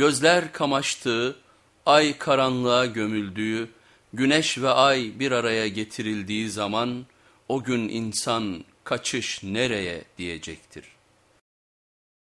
Gözler kamaştığı, ay karanlığa gömüldüğü, güneş ve ay bir araya getirildiği zaman o gün insan kaçış nereye diyecektir.